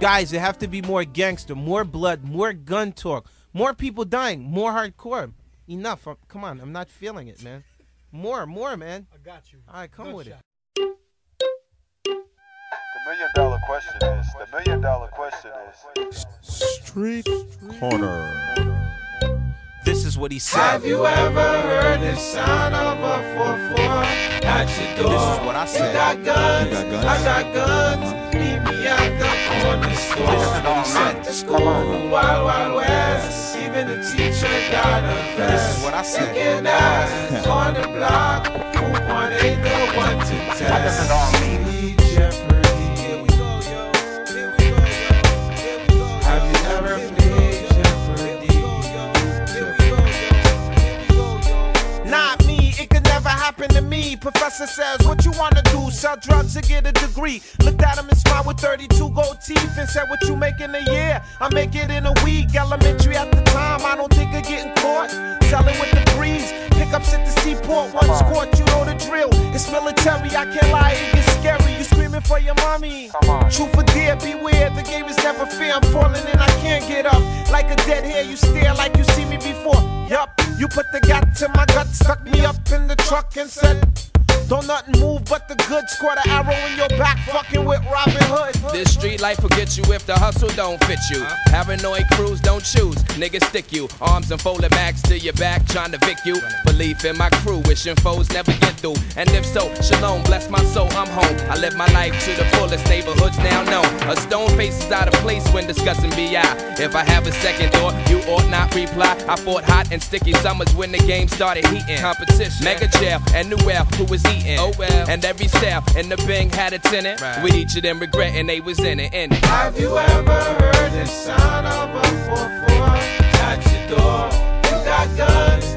Guys, it have to be more gangster, more blood, more gun talk, more people dying, more hardcore. Enough. Uh, Come on, I'm not feeling it, man. More, more, man. I got you. All right, come Good with shot. it. The million dollar question is, the million dollar question is, Street Corner. This is what he said. Have you ever heard the sound of a 4-4 at your door? This is what I said. You got guns, You got guns? I got guns. Meet me at the school, wild, wild west. Even the teacher got a vest. This is what I said. Thinking that on the block, who one eight the one to test. Professor says, What you wanna do? Sell drugs to get a degree. Looked at him and smiled with 32 gold teeth and said, What you make in a year? I make it in a week. Elementary at the time, I don't think of getting caught. Selling with the breeze. Pickups at the seaport, one squat, you know the drill. It's military, I can't lie, it gets scary. You screaming for your mommy. Truth or dare, beware, the game is never fair. I'm falling and I can't get up. Like a dead hair, you stare like you see me before. Yup, you put the gat to my gut, stuck me up in the truck and said, Don't nothing move but the good Caught an arrow in your back, fucking with Robin Hood. This street life will get you if the hustle don't fit you. Paranoid crews don't choose, niggas stick you. Arms and folded bags to your back, trying to vic you. Belief in my crew, wishing foes never get through. And if so, shalom, bless my soul, I'm home. I live my life to the fullest, neighborhoods now. A stone face is out of place when discussing BI. If I have a second thought, you ought not reply. I fought hot and sticky summers when the game started heating. Competition, mega jail, and Newell, who was eating. Oh well, and every cell in the Bing had a tenant. With each of them regretting they was in it. In it. Have you ever heard the sound of a 4-4 at your door? You got guns,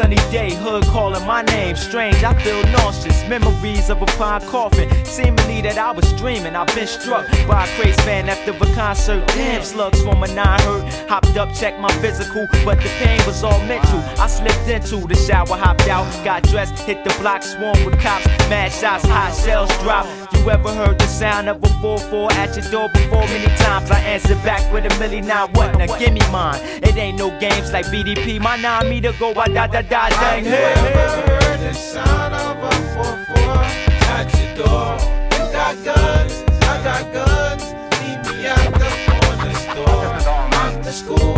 sunny day, hood calling my name. Strange, I feel nauseous. Memories of a pine coffin. Seemingly that I was dreaming. I've been struck by a crazy fan after a concert. Damn, slugs from a nine hurt. Hopped up, checked my physical, but the pain was all mental. I slipped into the shower, hopped out, got dressed, hit the block, swarmed with cops. Mad shots, hot shells drop. You ever heard the sound of a 4-4 at your door before? Many times I answered back with a million now what? Now give me mine. It ain't no games like BDP. My 9 meter go I da da da dang you heard the sound of a 4-4 at your door? You got guns, I got guns. Meet me at the corner store. I'm school,